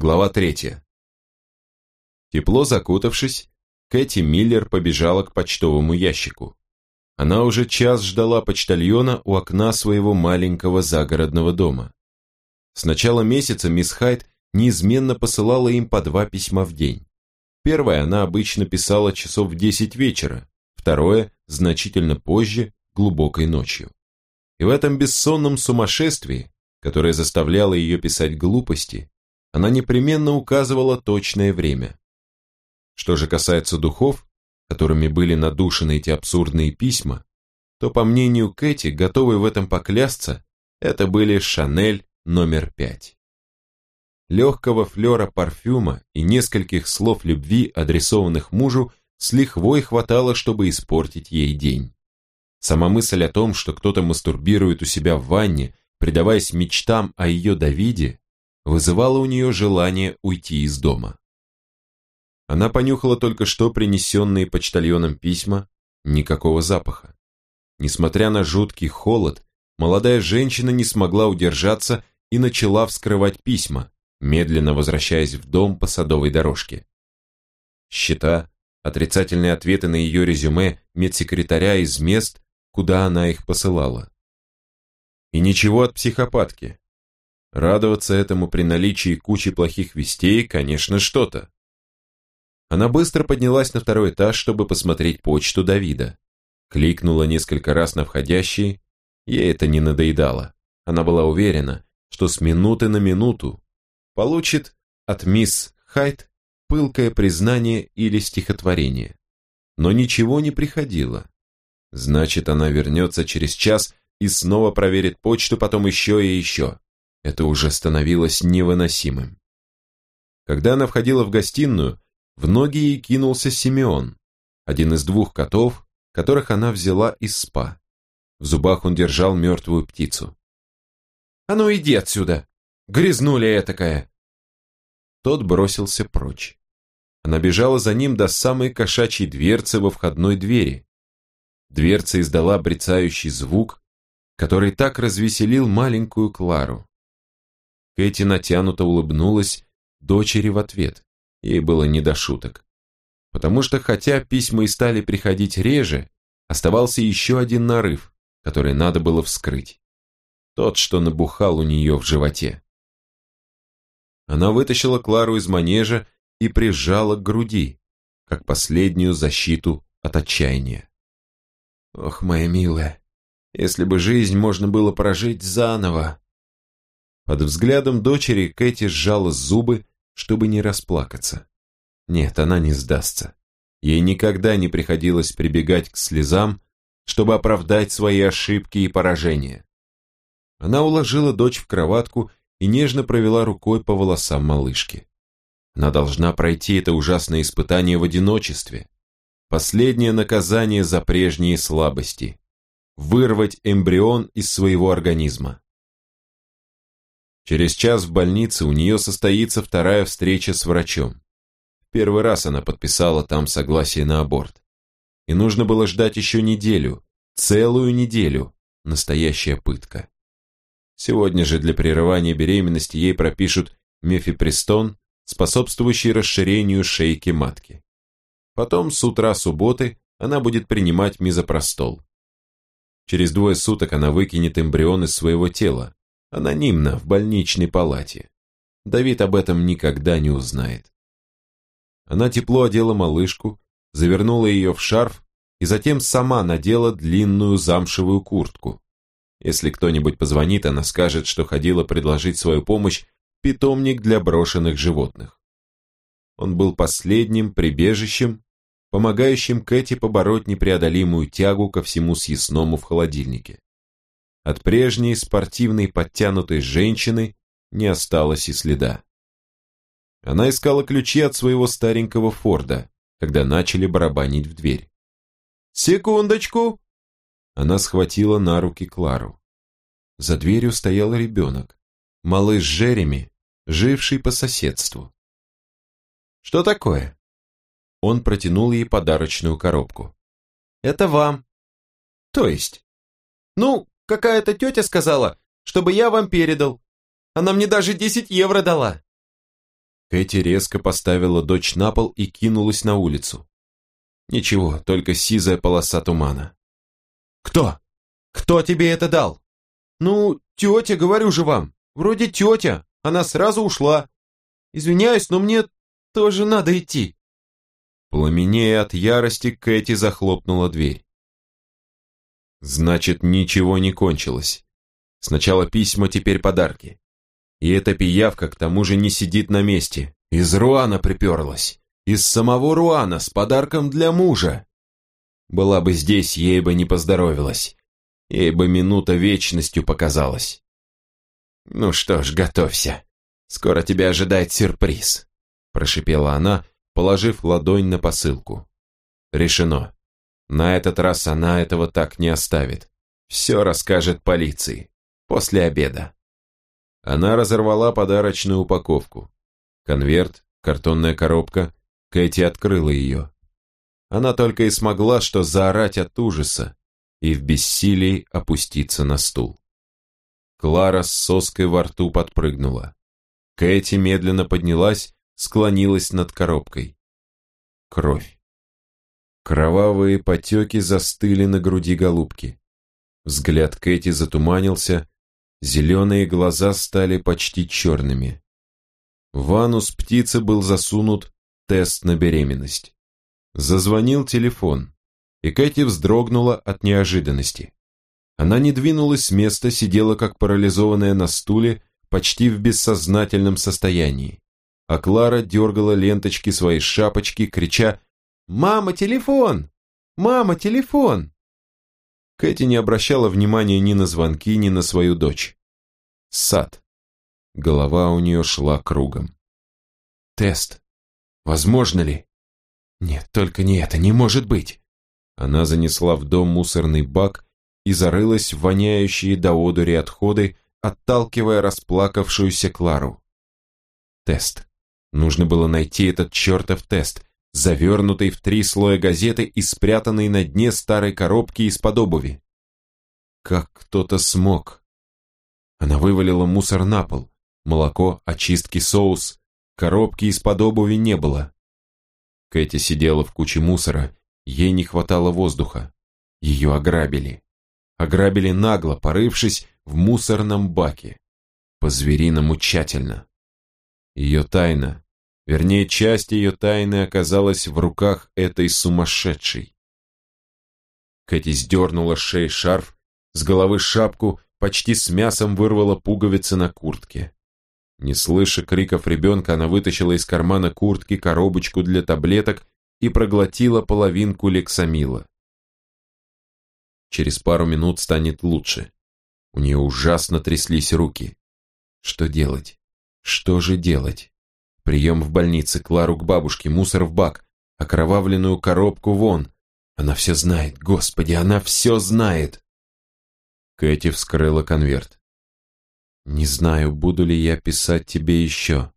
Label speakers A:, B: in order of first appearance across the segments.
A: Глава третья. Тепло закутавшись, Кэти Миллер побежала к почтовому ящику. Она уже час ждала почтальона у окна своего маленького загородного дома. С начала месяца мисс Хайт неизменно посылала им по два письма в день. Первое она обычно писала часов в десять вечера, второе – значительно позже, глубокой ночью. И в этом бессонном сумасшествии, которое заставляло ее писать глупости, она непременно указывала точное время. Что же касается духов, которыми были надушены эти абсурдные письма, то, по мнению Кэти, готовой в этом поклясться, это были Шанель номер пять. Легкого флера парфюма и нескольких слов любви, адресованных мужу, с лихвой хватало, чтобы испортить ей день. Сама мысль о том, что кто-то мастурбирует у себя в ванне, предаваясь мечтам о ее Давиде, вызывала у нее желание уйти из дома. Она понюхала только что принесенные почтальоном письма, никакого запаха. Несмотря на жуткий холод, молодая женщина не смогла удержаться и начала вскрывать письма, медленно возвращаясь в дом по садовой дорожке. Счета, отрицательные ответы на ее резюме медсекретаря из мест, куда она их посылала. И ничего от психопатки. Радоваться этому при наличии кучи плохих вестей, конечно, что-то. Она быстро поднялась на второй этаж, чтобы посмотреть почту Давида. Кликнула несколько раз на входящие, ей это не надоедало. Она была уверена, что с минуты на минуту получит от мисс Хайт пылкое признание или стихотворение. Но ничего не приходило. Значит, она вернется через час и снова проверит почту, потом еще и еще. Это уже становилось невыносимым. Когда она входила в гостиную, в ноги ей кинулся Симеон, один из двух котов, которых она взяла из спа. В зубах он держал мертвую птицу. «А ну иди отсюда! Грязнуля этакая!» Тот бросился прочь. Она бежала за ним до самой кошачьей дверцы во входной двери. Дверца издала брецающий звук, который так развеселил маленькую Клару. Кэти натянуто улыбнулась дочери в ответ. Ей было не до шуток. Потому что хотя письма и стали приходить реже, оставался еще один нарыв, который надо было вскрыть. Тот, что набухал у нее в животе. Она вытащила Клару из манежа и прижала к груди, как последнюю защиту от отчаяния. Ох, моя милая, если бы жизнь можно было прожить заново, под взглядом дочери Кэти сжала зубы, чтобы не расплакаться. Нет, она не сдастся. Ей никогда не приходилось прибегать к слезам, чтобы оправдать свои ошибки и поражения. Она уложила дочь в кроватку и нежно провела рукой по волосам малышки. Она должна пройти это ужасное испытание в одиночестве. Последнее наказание за прежние слабости. Вырвать эмбрион из своего организма. Через час в больнице у нее состоится вторая встреча с врачом. Первый раз она подписала там согласие на аборт. И нужно было ждать еще неделю, целую неделю, настоящая пытка. Сегодня же для прерывания беременности ей пропишут мефипрестон, способствующий расширению шейки матки. Потом с утра субботы она будет принимать мизопростол. Через двое суток она выкинет эмбрион из своего тела, Анонимно, в больничной палате. Давид об этом никогда не узнает. Она тепло одела малышку, завернула ее в шарф и затем сама надела длинную замшевую куртку. Если кто-нибудь позвонит, она скажет, что ходила предложить свою помощь питомник для брошенных животных. Он был последним прибежищем, помогающим Кэти побороть непреодолимую тягу ко всему съестному в холодильнике. От прежней спортивной подтянутой женщины не осталось и следа. Она искала ключи от своего старенького Форда, когда начали барабанить в дверь. «Секундочку!» Она схватила на руки Клару. За дверью стоял ребенок, малыш Джереми, живший по соседству. «Что такое?» Он протянул ей подарочную коробку. «Это вам». «То есть?» «Ну, Какая-то тетя сказала, чтобы я вам передал. Она мне даже 10 евро дала. Кэти резко поставила дочь на пол и кинулась на улицу. Ничего, только сизая полоса тумана.
B: «Кто? Кто тебе это дал?» «Ну, тетя, говорю же вам. Вроде тетя. Она сразу ушла. Извиняюсь, но мне тоже надо идти».
A: Пламенея от ярости, Кэти захлопнула дверь. Значит, ничего не кончилось. Сначала письма, теперь подарки. И эта пиявка к тому же не сидит на месте. Из Руана приперлась. Из самого Руана с подарком для мужа. Была бы здесь, ей бы не поздоровилась. Ей бы минута вечностью показалась. «Ну что ж, готовься. Скоро тебя ожидает сюрприз», прошипела она, положив ладонь на посылку. Решено. На этот раз она этого так не оставит. Все расскажет полиции. После обеда. Она разорвала подарочную упаковку. Конверт, картонная коробка. Кэти открыла ее. Она только и смогла что заорать от ужаса и в бессилии опуститься на стул. Клара с соской во рту подпрыгнула. Кэти медленно поднялась, склонилась над коробкой. Кровь. Кровавые потеки застыли на груди голубки. Взгляд Кэти затуманился, зеленые глаза стали почти черными. В анус птицы был засунут тест на беременность. Зазвонил телефон, и Кэти вздрогнула от неожиданности. Она не двинулась с места, сидела как парализованная на стуле, почти в бессознательном состоянии. А Клара дергала ленточки своей шапочки, крича «Мама, телефон! Мама, телефон!» Кэти не обращала внимания ни на звонки, ни на свою дочь. Сад. Голова у нее шла кругом. Тест. Возможно ли? Нет, только не это, не может быть. Она занесла в дом мусорный бак и зарылась в воняющие до одури отходы, отталкивая расплакавшуюся Клару. Тест. Нужно было найти этот чертов тест, завернутый в три слоя газеты и спрятанный на дне старой коробки из-под обуви. Как кто-то смог. Она вывалила мусор на пол. Молоко, очистки, соус. Коробки из-под обуви не было. Кэти сидела в куче мусора, ей не хватало воздуха. Ее ограбили. Ограбили нагло, порывшись в мусорном баке. По-звериному тщательно. Ее тайна, вернее, часть ее тайны оказалась в руках этой сумасшедшей. Кэти сдернула с шеи шарф, с головы шапку, почти с мясом вырвала пуговицы на куртке. Не слыша криков ребенка, она вытащила из кармана куртки коробочку для таблеток и проглотила половинку лексамила. Через пару минут станет лучше. У нее ужасно тряслись руки. Что делать? Что же делать? Прием в больнице, Клару к бабушке, мусор в бак, окровавленную коробку вон. Она все знает, господи, она все знает. Кэти вскрыла конверт. Не знаю, буду ли я писать тебе еще.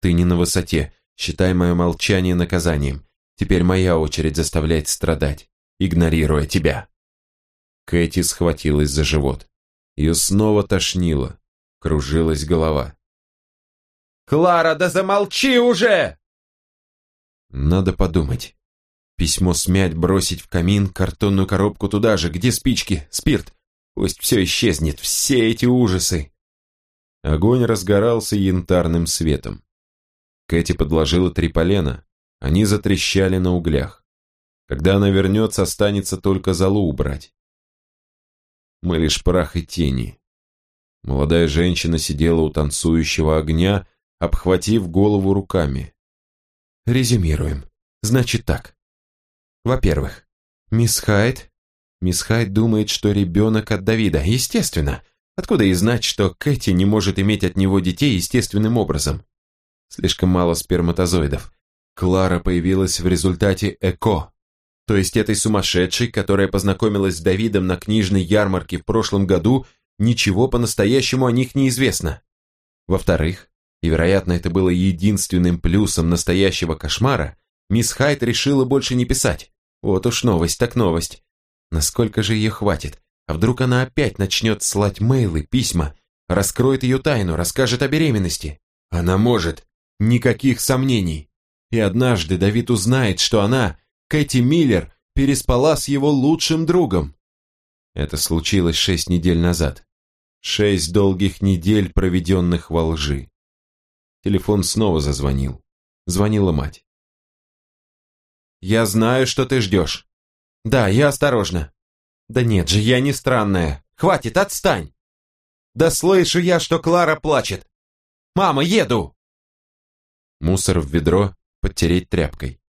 A: Ты не на высоте, считай мое молчание наказанием. Теперь моя очередь заставлять страдать, игнорируя тебя. Кэти схватилась за живот. Ее снова тошнило, кружилась голова.
B: «Клара, да замолчи уже!»
A: Надо подумать. Письмо смять, бросить в камин, картонную коробку туда же, где спички, спирт. Пусть все исчезнет, все эти ужасы. Огонь разгорался янтарным светом. Кэти подложила три полена, они затрещали на углях. Когда она вернется, останется только залу убрать. Мы лишь прах и тени. Молодая женщина сидела у танцующего огня, обхватив голову руками. Резюмируем. Значит так. Во-первых, мисс Хайт... Мисс Хайт думает, что ребенок от Давида, естественно, Откуда и знать, что Кэти не может иметь от него детей естественным образом? Слишком мало сперматозоидов. Клара появилась в результате ЭКО, то есть этой сумасшедшей, которая познакомилась с Давидом на книжной ярмарке в прошлом году, ничего по-настоящему о них не известно. Во-вторых, и вероятно это было единственным плюсом настоящего кошмара, мисс Хайт решила больше не писать. Вот уж новость так новость. Насколько же ее хватит? А вдруг она опять начнет слать мейлы, письма, раскроет ее тайну, расскажет о беременности? Она может.
B: Никаких сомнений. И однажды Давид узнает, что она, Кэти Миллер, переспала с его лучшим другом. Это случилось шесть недель назад. Шесть долгих недель, проведенных во лжи. Телефон снова зазвонил. Звонила мать. «Я знаю, что ты ждешь. Да, я осторожно. Да нет же, я не странная. Хватит, отстань. Да слышу я, что Клара плачет. Мама, еду!» Мусор в ведро, подтереть тряпкой.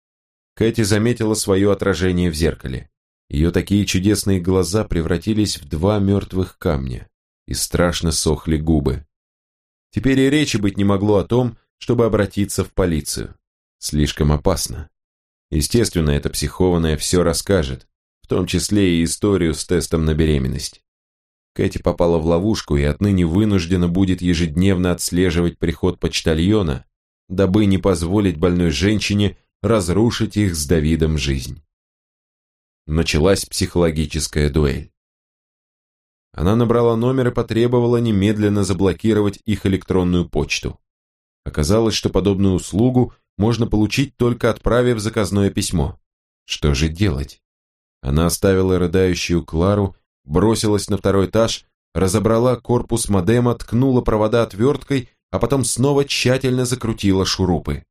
B: Кэти заметила свое отражение в зеркале. Ее такие чудесные глаза превратились в два мертвых камня, и страшно сохли губы. Теперь и речи быть не могло о том, чтобы обратиться в полицию. Слишком опасно. Естественно, эта психованная все расскажет, в том числе и историю с тестом на беременность. Кэти попала в ловушку и отныне вынуждена будет ежедневно отслеживать приход почтальона, дабы не позволить больной женщине разрушить их с Давидом жизнь. Началась психологическая дуэль. Она набрала номер и потребовала немедленно заблокировать их электронную почту. Оказалось, что подобную услугу можно получить только отправив заказное письмо. Что же делать? Она оставила рыдающую Клару, бросилась на второй этаж, разобрала корпус модема, ткнула провода отверткой, а потом снова тщательно закрутила шурупы.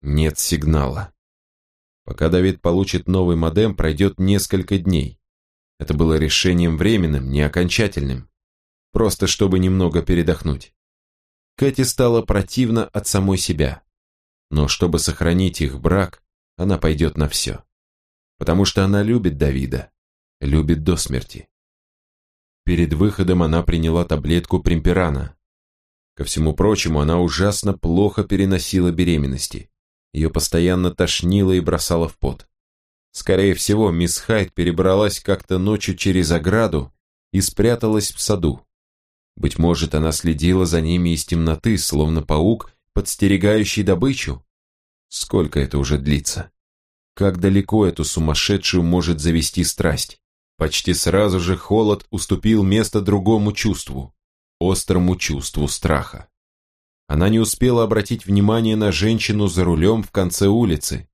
B: Нет сигнала. Пока Давид получит новый модем, пройдет несколько дней. Это было решением временным, не окончательным. Просто чтобы немного передохнуть. Кэти стало противно от самой себя. Но чтобы сохранить их брак, она пойдет на все. Потому что она любит Давида. Любит до смерти. Перед выходом она приняла таблетку примперана. Ко всему прочему, она ужасно плохо переносила беременности. Ее постоянно тошнило и бросало в пот. Скорее всего, мисс Хайт перебралась как-то ночью через ограду и спряталась в саду. Быть может, она следила за ними из темноты, словно паук, подстерегающий добычу. Сколько это уже длится? Как далеко эту сумасшедшую может завести страсть? Почти сразу же холод уступил место другому чувству, острому чувству страха. Она не успела обратить внимание на женщину за рулем в конце улицы,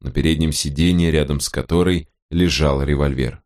B: на переднем сиденье, рядом с которой лежал револьвер.